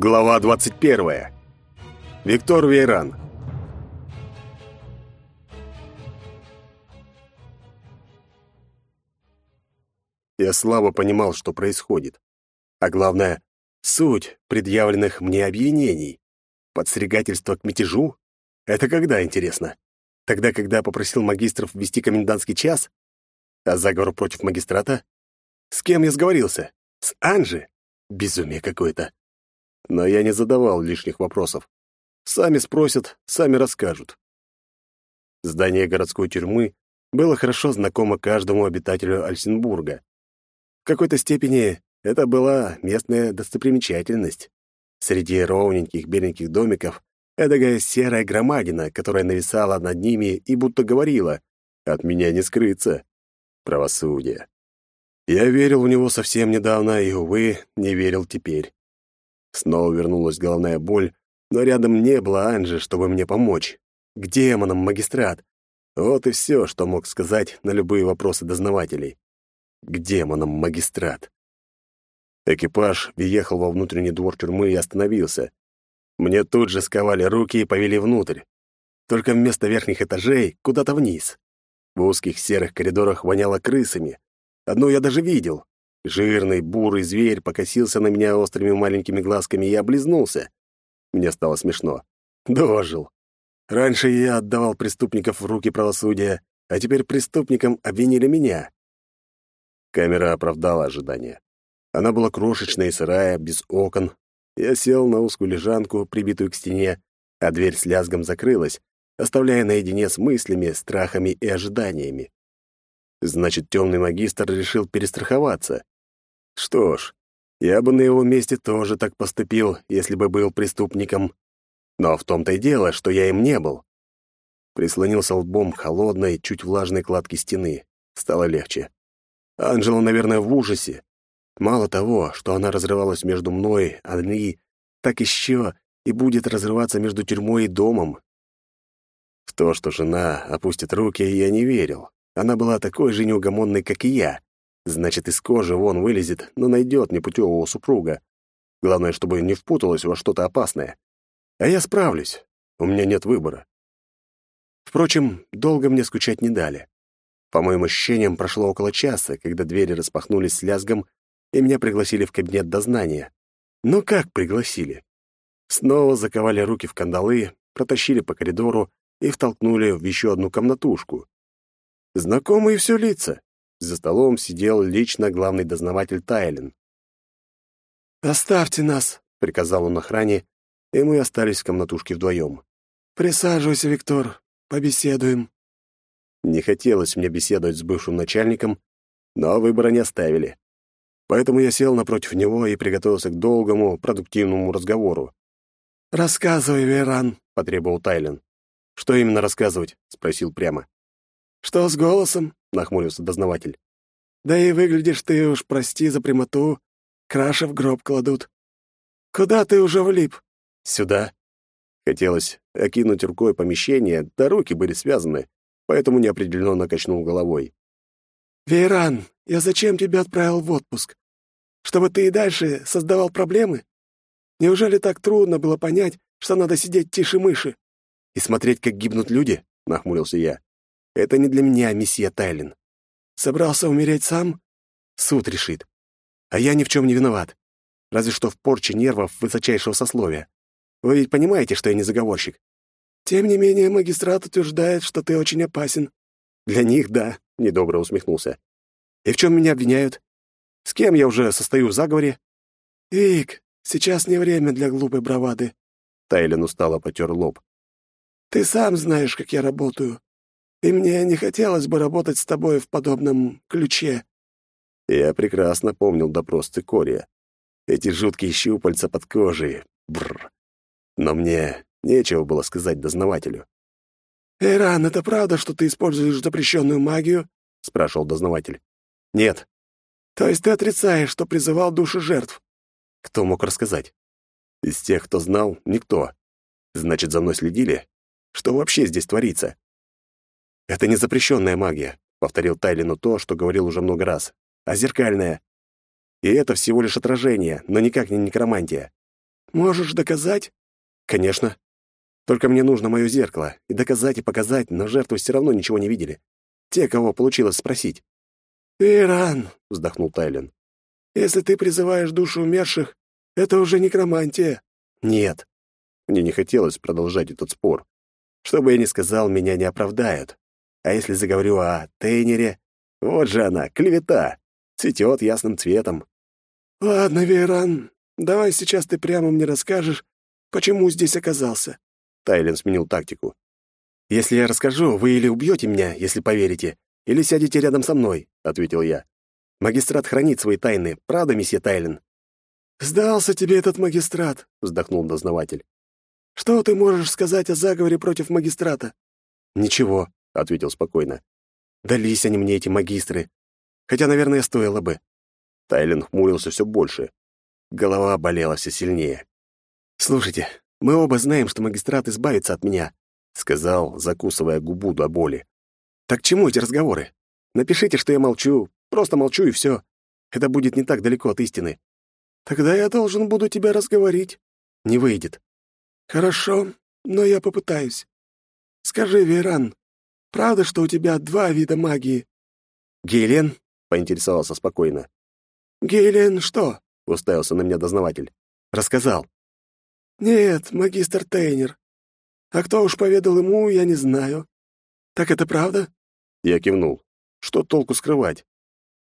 Глава 21. Виктор Вейран. Я слабо понимал, что происходит. А главное, суть предъявленных мне обвинений. Подстрекательство к мятежу? Это когда, интересно? Тогда, когда попросил магистров ввести комендантский час? А заговор против магистрата? С кем я сговорился? С Анжи? Безумие какое-то. Но я не задавал лишних вопросов. Сами спросят, сами расскажут. Здание городской тюрьмы было хорошо знакомо каждому обитателю Альсенбурга. В какой-то степени это была местная достопримечательность. Среди ровненьких беленьких домиков эдакая серая громадина, которая нависала над ними и будто говорила «От меня не скрыться». Правосудие. Я верил в него совсем недавно и, увы, не верил теперь. Снова вернулась головная боль, но рядом не было Анжи, чтобы мне помочь. К демонам магистрат. Вот и все, что мог сказать на любые вопросы дознавателей. К демонам магистрат. Экипаж въехал во внутренний двор тюрьмы и остановился. Мне тут же сковали руки и повели внутрь. Только вместо верхних этажей — куда-то вниз. В узких серых коридорах воняло крысами. Одну я даже видел. Жирный, бурый зверь покосился на меня острыми маленькими глазками и облизнулся. Мне стало смешно. Дожил. Раньше я отдавал преступников в руки правосудия, а теперь преступникам обвинили меня. Камера оправдала ожидания. Она была крошечная и сырая, без окон. Я сел на узкую лежанку, прибитую к стене, а дверь с лязгом закрылась, оставляя наедине с мыслями, страхами и ожиданиями. Значит, темный магистр решил перестраховаться. Что ж, я бы на его месте тоже так поступил, если бы был преступником. Но в том-то и дело, что я им не был. Прислонился лбом к холодной, чуть влажной кладке стены. Стало легче. Анжела, наверное, в ужасе. Мало того, что она разрывалась между мной, Анри, так еще и будет разрываться между тюрьмой и домом. В то, что жена опустит руки, я не верил. Она была такой же неугомонной, как и я. Значит, из кожи вон вылезет, но найдет непутевого супруга. Главное, чтобы не впуталась во что-то опасное. А я справлюсь. У меня нет выбора. Впрочем, долго мне скучать не дали. По моим ощущениям, прошло около часа, когда двери распахнулись с лязгом, и меня пригласили в кабинет дознания. Ну как пригласили? Снова заковали руки в кандалы, протащили по коридору и втолкнули в еще одну комнатушку. Знакомые все лица. За столом сидел лично главный дознаватель Тайлен. «Оставьте нас», — приказал он охране, и мы остались в комнатушке вдвоем. «Присаживайся, Виктор, побеседуем». Не хотелось мне беседовать с бывшим начальником, но выбора не оставили. Поэтому я сел напротив него и приготовился к долгому, продуктивному разговору. «Рассказывай, Веран», — потребовал Тайлен. «Что именно рассказывать?» — спросил прямо. «Что с голосом?» — нахмурился дознаватель. «Да и выглядишь ты уж, прости за прямоту. Краши в гроб кладут. Куда ты уже влип?» «Сюда». Хотелось окинуть рукой помещение, да руки были связаны, поэтому неопределенно качнул головой. «Вейран, я зачем тебя отправил в отпуск? Чтобы ты и дальше создавал проблемы? Неужели так трудно было понять, что надо сидеть тише мыши?» «И смотреть, как гибнут люди?» — нахмурился я. Это не для меня, месье Тайлин. Собрался умереть сам? Суд решит. А я ни в чем не виноват. Разве что в порче нервов высочайшего сословия. Вы ведь понимаете, что я не заговорщик? Тем не менее, магистрат утверждает, что ты очень опасен. Для них, да, — недобро усмехнулся. И в чем меня обвиняют? С кем я уже состою в заговоре? Вик, сейчас не время для глупой бравады. Тайлин устало потер лоб. Ты сам знаешь, как я работаю и мне не хотелось бы работать с тобой в подобном ключе». Я прекрасно помнил допрос цикория. Эти жуткие щупальца под кожей. Бррр. Но мне нечего было сказать дознавателю. «Эйран, это правда, что ты используешь запрещенную магию?» — спрашивал дознаватель. «Нет». «То есть ты отрицаешь, что призывал души жертв?» Кто мог рассказать? Из тех, кто знал, никто. Значит, за мной следили? Что вообще здесь творится? «Это не запрещенная магия», — повторил Тайлину то, что говорил уже много раз, «а зеркальная. И это всего лишь отражение, но никак не некромантия. Можешь доказать?» «Конечно. Только мне нужно мое зеркало. И доказать, и показать, но жертвы все равно ничего не видели. Те, кого получилось спросить». «Иран», — вздохнул Тайлен, — «если ты призываешь душу умерших, это уже некромантия». «Нет». Мне не хотелось продолжать этот спор. Что бы я ни сказал, меня не оправдают. А если заговорю о Тейнере, вот же она, клевета, цветет ясным цветом. «Ладно, Вейран, давай сейчас ты прямо мне расскажешь, почему здесь оказался». Тайлен сменил тактику. «Если я расскажу, вы или убьете меня, если поверите, или сядете рядом со мной», — ответил я. «Магистрат хранит свои тайны, правда, месье Тайлен?» «Сдался тебе этот магистрат», — вздохнул дознаватель. «Что ты можешь сказать о заговоре против магистрата?» «Ничего», — ответил спокойно. «Дались они мне, эти магистры. Хотя, наверное, стоило бы». Тайлен хмурился все больше. Голова болела все сильнее. «Слушайте, мы оба знаем, что магистрат избавится от меня», — сказал, закусывая губу до боли. «Так чему эти разговоры? Напишите, что я молчу, просто молчу и все. Это будет не так далеко от истины. Тогда я должен буду тебя разговорить. Не выйдет. Хорошо, но я попытаюсь. Скажи, Веран, правда, что у тебя два вида магии? Гейлен? поинтересовался спокойно. Гейлен что? уставился на меня дознаватель. Рассказал. Нет, магистр Тейнер. А кто уж поведал ему, я не знаю. Так это правда? Я кивнул. Что толку скрывать?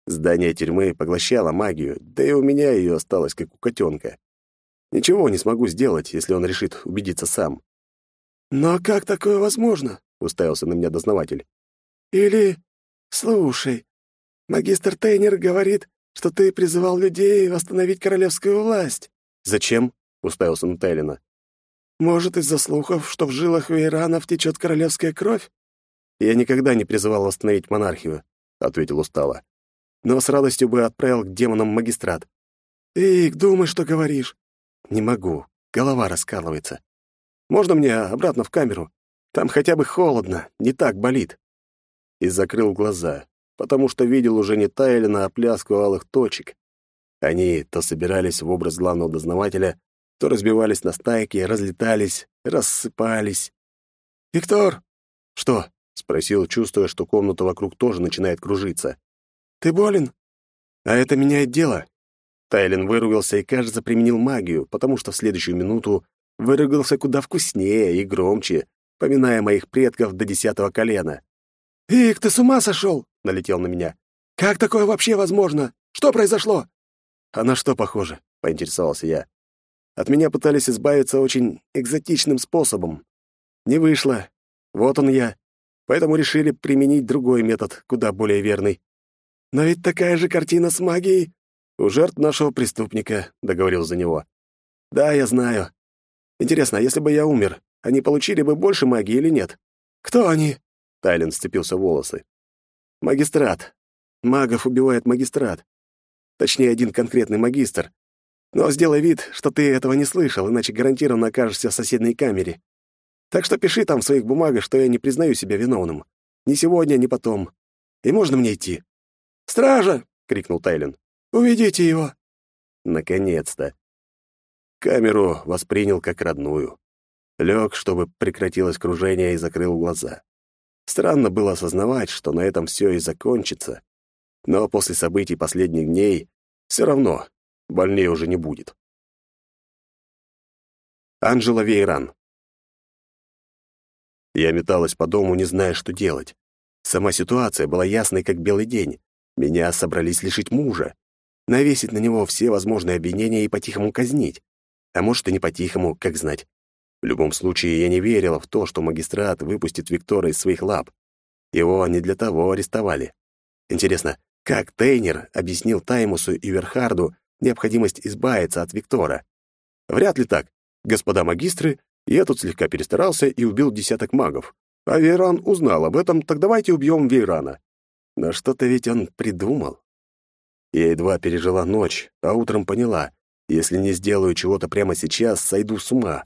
Здание тюрьмы поглощало магию, да и у меня ее осталось, как у котенка. Ничего не смогу сделать, если он решит убедиться сам. «Но как такое возможно?» — уставился на меня дознаватель. «Или... Слушай, магистр Тейнер говорит, что ты призывал людей восстановить королевскую власть». «Зачем?» — уставился на Тайлина. «Может, из-за слухов, что в жилах Вейранов течет королевская кровь?» «Я никогда не призывал восстановить монархию», — ответил устало но с радостью бы отправил к демонам магистрат. «Ик, думай, что говоришь». «Не могу. Голова раскалывается. Можно мне обратно в камеру? Там хотя бы холодно, не так болит». И закрыл глаза, потому что видел уже не Тайлина, а пляску алых точек. Они то собирались в образ главного дознавателя, то разбивались на стайки, разлетались, рассыпались. «Виктор!» «Что?» — спросил, чувствуя, что комната вокруг тоже начинает кружиться. Ты болен? А это меняет дело. Тайлен выругался и, кажется, применил магию, потому что в следующую минуту выругался куда вкуснее и громче, поминая моих предков до десятого колена. «Ик, ты с ума сошел?» — налетел на меня. «Как такое вообще возможно? Что произошло?» «А на что похоже?» — поинтересовался я. От меня пытались избавиться очень экзотичным способом. Не вышло. Вот он я. Поэтому решили применить другой метод, куда более верный. Но ведь такая же картина с магией у жертв нашего преступника, договорил за него. Да, я знаю. Интересно, а если бы я умер, они получили бы больше магии или нет? Кто они? Тайлен сцепился в волосы. Магистрат. Магов убивает магистрат. Точнее, один конкретный магистр. Но сделай вид, что ты этого не слышал, иначе гарантированно окажешься в соседней камере. Так что пиши там в своих бумагах, что я не признаю себя виновным. Ни сегодня, ни потом. И можно мне идти?» «Стража!» — крикнул Тайлен. «Уведите его!» Наконец-то. Камеру воспринял как родную. Лег, чтобы прекратилось кружение, и закрыл глаза. Странно было осознавать, что на этом все и закончится. Но после событий последних дней все равно больнее уже не будет. Анжела Вейран. Я металась по дому, не зная, что делать. Сама ситуация была ясной, как белый день. Меня собрались лишить мужа, навесить на него все возможные обвинения и по-тихому казнить. А может, и не по-тихому, как знать. В любом случае, я не верила в то, что магистрат выпустит Виктора из своих лап. Его не для того арестовали. Интересно, как Тейнер объяснил Таймусу и Верхарду необходимость избавиться от Виктора? Вряд ли так. Господа магистры, я тут слегка перестарался и убил десяток магов. А Вейран узнал об этом, так давайте убьем Вейрана. Но что-то ведь он придумал. Я едва пережила ночь, а утром поняла, если не сделаю чего-то прямо сейчас, сойду с ума.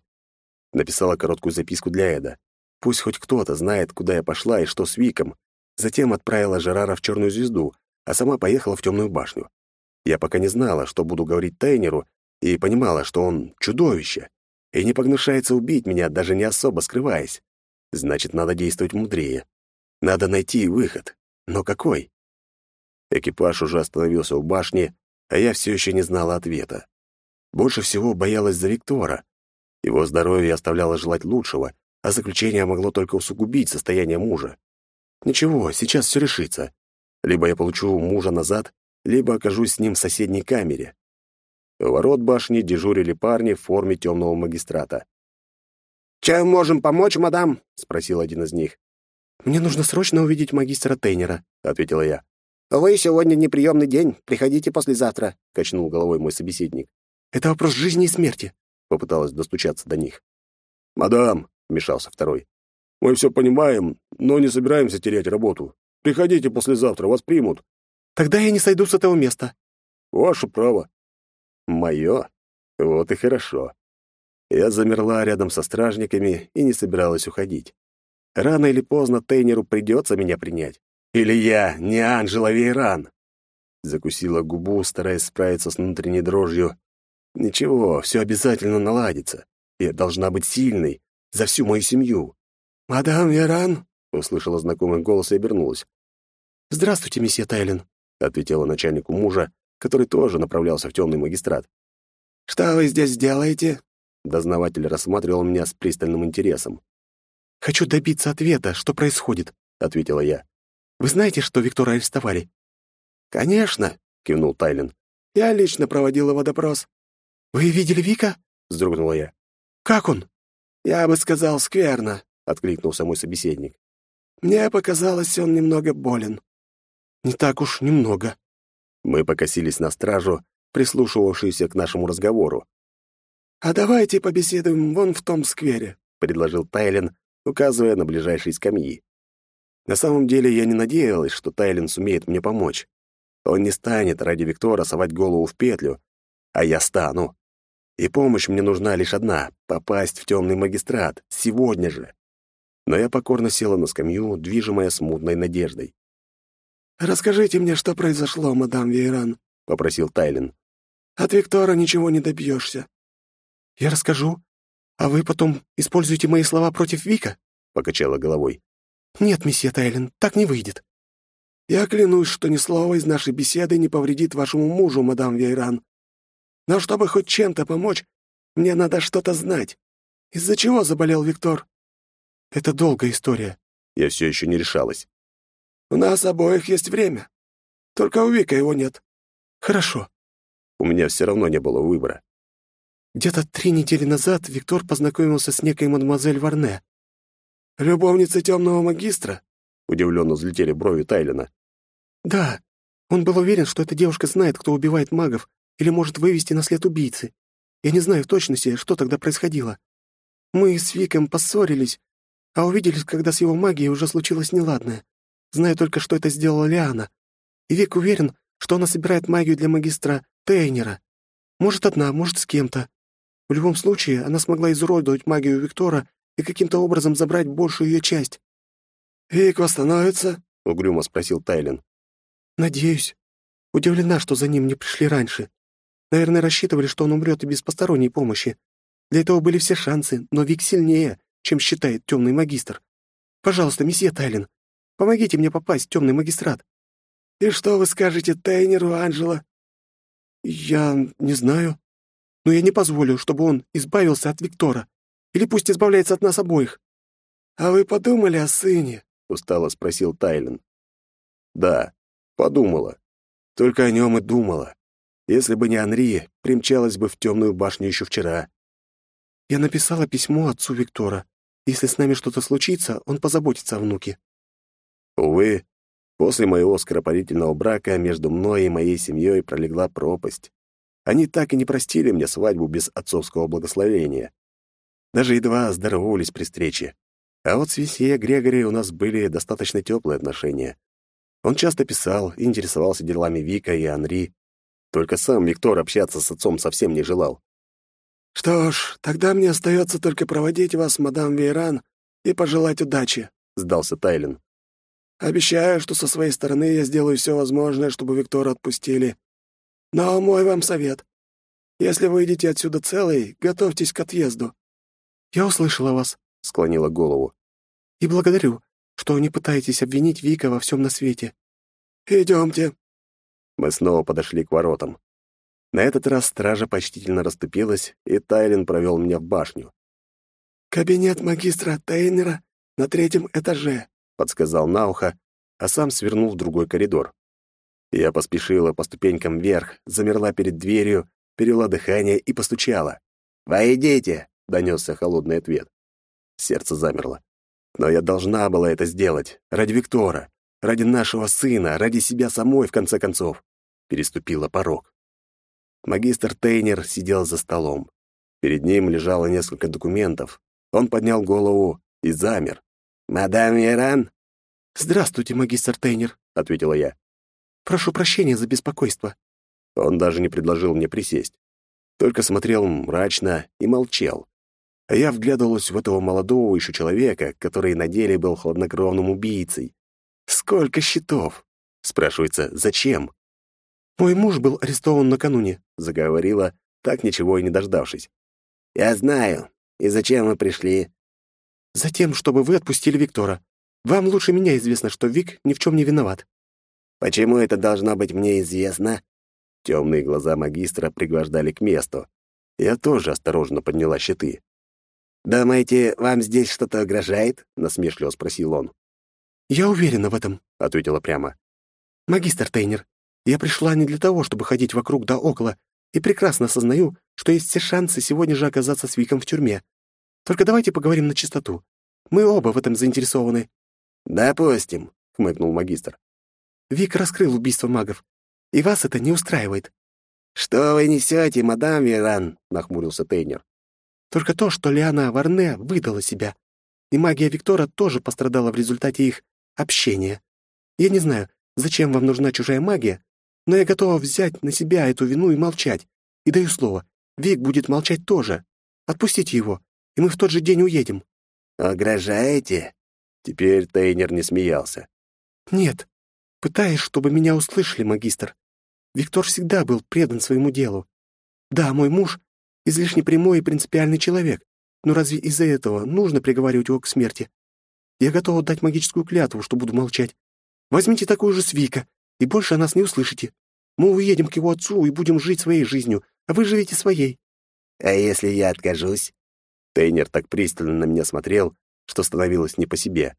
Написала короткую записку для Эда. Пусть хоть кто-то знает, куда я пошла и что с Виком. Затем отправила Жерара в Черную звезду, а сама поехала в Темную башню. Я пока не знала, что буду говорить Тайнеру, и понимала, что он чудовище, и не погнушается убить меня, даже не особо скрываясь. Значит, надо действовать мудрее. Надо найти выход. Но какой? Экипаж уже остановился у башни, а я все еще не знала ответа. Больше всего боялась за Виктора. Его здоровье оставляло желать лучшего, а заключение могло только усугубить состояние мужа. Ничего, сейчас все решится. Либо я получу мужа назад, либо окажусь с ним в соседней камере. У ворот башни дежурили парни в форме темного магистрата. «Чем можем помочь, мадам?» — спросил один из них. «Мне нужно срочно увидеть магистра Тейнера», — ответила я. «Вы сегодня неприемный день. Приходите послезавтра», — качнул головой мой собеседник. «Это вопрос жизни и смерти», — попыталась достучаться до них. «Мадам», — вмешался второй, — «мы все понимаем, но не собираемся терять работу. Приходите послезавтра, вас примут». «Тогда я не сойду с этого места». «Ваше право». «Мое? Вот и хорошо». Я замерла рядом со стражниками и не собиралась уходить. Рано или поздно Тейнеру придется меня принять. Или я не Анжела Вейран. Закусила губу, стараясь справиться с внутренней дрожью. Ничего, все обязательно наладится. Я должна быть сильной за всю мою семью. «Мадам Вейран?» — услышала знакомый голос и обернулась. «Здравствуйте, месье Тайлен», — ответила начальнику мужа, который тоже направлялся в темный магистрат. «Что вы здесь делаете?» Дознаватель рассматривал меня с пристальным интересом. «Хочу добиться ответа, что происходит», — ответила я. «Вы знаете, что Виктора арестовали?» «Конечно», — кивнул Тайлен. «Я лично проводил его допрос». «Вы видели Вика?» — вздрогнула я. «Как он?» «Я бы сказал, скверно», — откликнулся мой собеседник. «Мне показалось, он немного болен». «Не так уж немного». Мы покосились на стражу, прислушивавшуюся к нашему разговору. «А давайте побеседуем вон в том сквере», — предложил Тайлен, указывая на ближайшие скамьи. На самом деле я не надеялась, что Тайлен сумеет мне помочь. Он не станет ради Виктора совать голову в петлю, а я стану. И помощь мне нужна лишь одна — попасть в темный магистрат, сегодня же. Но я покорно села на скамью, движимая смутной надеждой. «Расскажите мне, что произошло, мадам Вейран», — попросил Тайлен. «От Виктора ничего не добьешься. «Я расскажу, а вы потом используете мои слова против Вика?» — покачала головой. «Нет, месье Тайлен, так не выйдет». «Я клянусь, что ни слова из нашей беседы не повредит вашему мужу, мадам Вейран. Но чтобы хоть чем-то помочь, мне надо что-то знать. Из-за чего заболел Виктор?» «Это долгая история». Я все еще не решалась. «У нас обоих есть время. Только у Вика его нет». «Хорошо». У меня все равно не было выбора. Где-то три недели назад Виктор познакомился с некой мадемуазель Варне. «Любовница темного магистра?» — удивленно взлетели брови Тайлена. «Да. Он был уверен, что эта девушка знает, кто убивает магов или может вывести на след убийцы. Я не знаю в точности, что тогда происходило. Мы с Виком поссорились, а увиделись, когда с его магией уже случилось неладное. Знаю только, что это сделала Лиана. И Вик уверен, что она собирает магию для магистра Тейнера. Может, одна, может, с кем-то. В любом случае, она смогла изуродовать магию Виктора и каким-то образом забрать большую ее часть. «Вик восстановится?» — угрюмо спросил Тайлен. «Надеюсь. Удивлена, что за ним не пришли раньше. Наверное, рассчитывали, что он умрет и без посторонней помощи. Для этого были все шансы, но Вик сильнее, чем считает темный магистр. Пожалуйста, месье Тайлен, помогите мне попасть в темный магистрат». «И что вы скажете Тайнеру, Анжела?» «Я не знаю но я не позволю, чтобы он избавился от Виктора. Или пусть избавляется от нас обоих». «А вы подумали о сыне?» — устало спросил Тайлен. «Да, подумала. Только о нем и думала. Если бы не Анри, примчалась бы в темную башню еще вчера». «Я написала письмо отцу Виктора. Если с нами что-то случится, он позаботится о внуке». Увы, после моего скоропалительного брака между мной и моей семьей пролегла пропасть. Они так и не простили мне свадьбу без отцовского благословения. Даже едва здоровались при встрече. А вот с Весье Грегори у нас были достаточно теплые отношения. Он часто писал, интересовался делами Вика и Анри. Только сам Виктор общаться с отцом совсем не желал. «Что ж, тогда мне остается только проводить вас, мадам Вейран, и пожелать удачи», — сдался Тайлен. «Обещаю, что со своей стороны я сделаю все возможное, чтобы Виктора отпустили. Но мой вам совет. Если выйдете отсюда целый, готовьтесь к отъезду». «Я услышала вас», — склонила голову. «И благодарю, что не пытаетесь обвинить Вика во всем на свете». «Идемте». Мы снова подошли к воротам. На этот раз стража почтительно расступилась, и Тайлин провел меня в башню. «Кабинет магистра Тейнера на третьем этаже», — подсказал на ухо, а сам свернул в другой коридор. Я поспешила по ступенькам вверх, замерла перед дверью, перевела дыхание и постучала. «Войдите!» — донесся холодный ответ. Сердце замерло. Но я должна была это сделать. Ради Виктора. Ради нашего сына. Ради себя самой, в конце концов. Переступила порог. Магистр Тейнер сидел за столом. Перед ним лежало несколько документов. Он поднял голову и замер. «Мадам Иран?» «Здравствуйте, магистр Тейнер», — ответила я. «Прошу прощения за беспокойство». Он даже не предложил мне присесть. Только смотрел мрачно и молчал. А я вглядывалась в этого молодого еще человека, который на деле был хладнокровным убийцей. Сколько счетов? Спрашивается, зачем? «Мой муж был арестован накануне», — заговорила, так ничего и не дождавшись. «Я знаю. И зачем вы пришли?» «Затем, чтобы вы отпустили Виктора. Вам лучше меня известно, что Вик ни в чем не виноват». «Почему это должно быть мне известно?» Темные глаза магистра пригвождали к месту. Я тоже осторожно подняла щиты. «Думаете, вам здесь что-то угрожает?» — насмешливо спросил он. «Я уверена в этом», — ответила прямо. «Магистр Тейнер, я пришла не для того, чтобы ходить вокруг да около, и прекрасно осознаю, что есть все шансы сегодня же оказаться с Виком в тюрьме. Только давайте поговорим на чистоту. Мы оба в этом заинтересованы». «Допустим», — хмыкнул магистр. «Вик раскрыл убийство магов, и вас это не устраивает». «Что вы несете, мадам Веран?» — нахмурился Тейнер. «Только то, что Лиана Варне выдала себя, и магия Виктора тоже пострадала в результате их общения. Я не знаю, зачем вам нужна чужая магия, но я готова взять на себя эту вину и молчать. И даю слово, Вик будет молчать тоже. Отпустите его, и мы в тот же день уедем». «Угрожаете?» Теперь Тейнер не смеялся. «Нет. Пытаюсь, чтобы меня услышали, магистр. Виктор всегда был предан своему делу. Да, мой муж — излишне прямой и принципиальный человек, но разве из-за этого нужно приговаривать его к смерти? Я готова дать магическую клятву, что буду молчать. Возьмите такую же с Вика, и больше о нас не услышите. Мы уедем к его отцу и будем жить своей жизнью, а вы живите своей». «А если я откажусь?» Тейнер так пристально на меня смотрел, что становилось не по себе.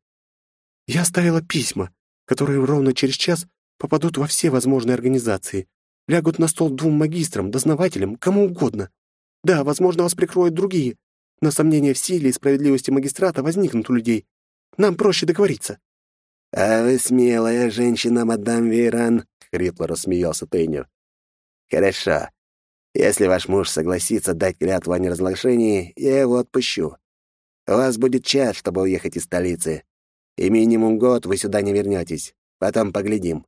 «Я оставила письма, которые ровно через час попадут во все возможные организации, лягут на стол двум магистрам, дознавателям, кому угодно. Да, возможно, вас прикроют другие, но сомнения в силе и справедливости магистрата возникнут у людей. Нам проще договориться». «А вы смелая женщина, мадам Вейран», — хрипло рассмеялся Тейнер. «Хорошо. Если ваш муж согласится дать клятву о неразглашении, я его отпущу. У вас будет час, чтобы уехать из столицы. И минимум год вы сюда не вернетесь. Потом поглядим».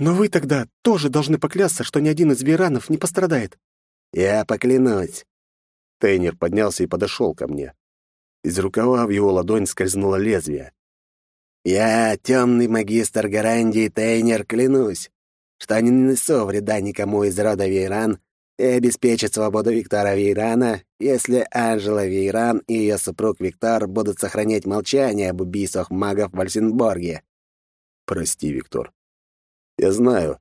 «Но вы тогда тоже должны поклясться, что ни один из веранов не пострадает». «Я поклянусь». Тейнер поднялся и подошел ко мне. Из рукава в его ладонь скользнуло лезвие. «Я, темный магистр Гарандии Тейнер, клянусь, что не нанесу вреда никому из рода Вейран и обеспечит свободу Виктора Вейрана, если Анжела Вейран и ее супруг Виктор будут сохранять молчание об убийствах магов в Альсенборге. Прости, Виктор. Я знаю,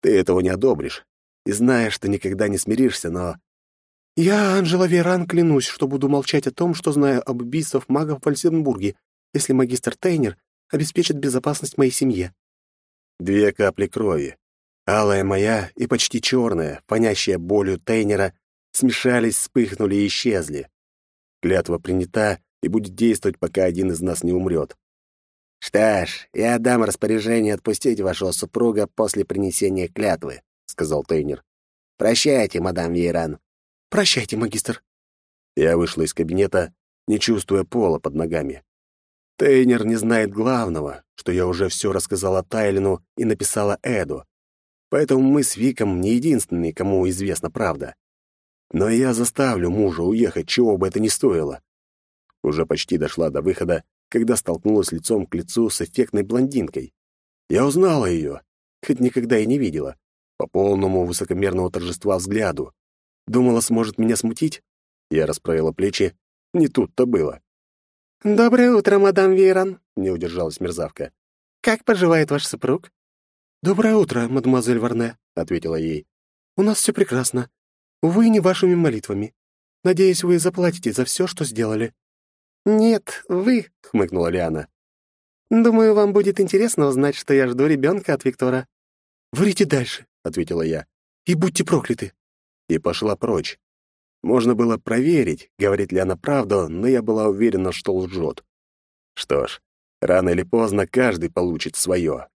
ты этого не одобришь, и знаешь, что никогда не смиришься, но... Я, Анжела Вейран, клянусь, что буду молчать о том, что знаю об убийствах магов в Альсенбурге, если магистр Тейнер обеспечит безопасность моей семье. Две капли крови, алая моя и почти черная, понящая болью Тейнера, смешались, вспыхнули и исчезли. Клятва принята и будет действовать, пока один из нас не умрет. «Что ж, я дам распоряжение отпустить вашего супруга после принесения клятвы», — сказал Тейнер. «Прощайте, мадам Вейран». «Прощайте, магистр». Я вышла из кабинета, не чувствуя пола под ногами. Тейнер не знает главного, что я уже все рассказала Тайлину и написала Эду. Поэтому мы с Виком не единственные, кому известна правда. Но я заставлю мужа уехать, чего бы это ни стоило. Уже почти дошла до выхода, когда столкнулась лицом к лицу с эффектной блондинкой. Я узнала ее, хоть никогда и не видела, по полному высокомерного торжества взгляду. Думала, сможет меня смутить? Я расправила плечи. Не тут-то было. «Доброе утро, мадам Вейран», — не удержалась мерзавка. «Как поживает ваш супруг?» «Доброе утро, мадемуазель Варне», — ответила ей. «У нас все прекрасно. Увы, не вашими молитвами. Надеюсь, вы заплатите за все, что сделали». «Нет, вы», — хмыкнула Лиана. «Думаю, вам будет интересно узнать, что я жду ребенка от Виктора». «Врите дальше», — ответила я. «И будьте прокляты». И пошла прочь. Можно было проверить, говорит ли она правду, но я была уверена, что лжет. Что ж, рано или поздно каждый получит свое.